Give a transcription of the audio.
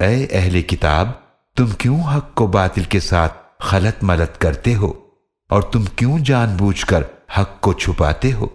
اے اہل کتاب، تم کیوں حق کو باطل کے ساتھ خلط ملت کرتے ہو؟ اور تم کیوں جان بوجھ کر حق کو چھپاتے ہو؟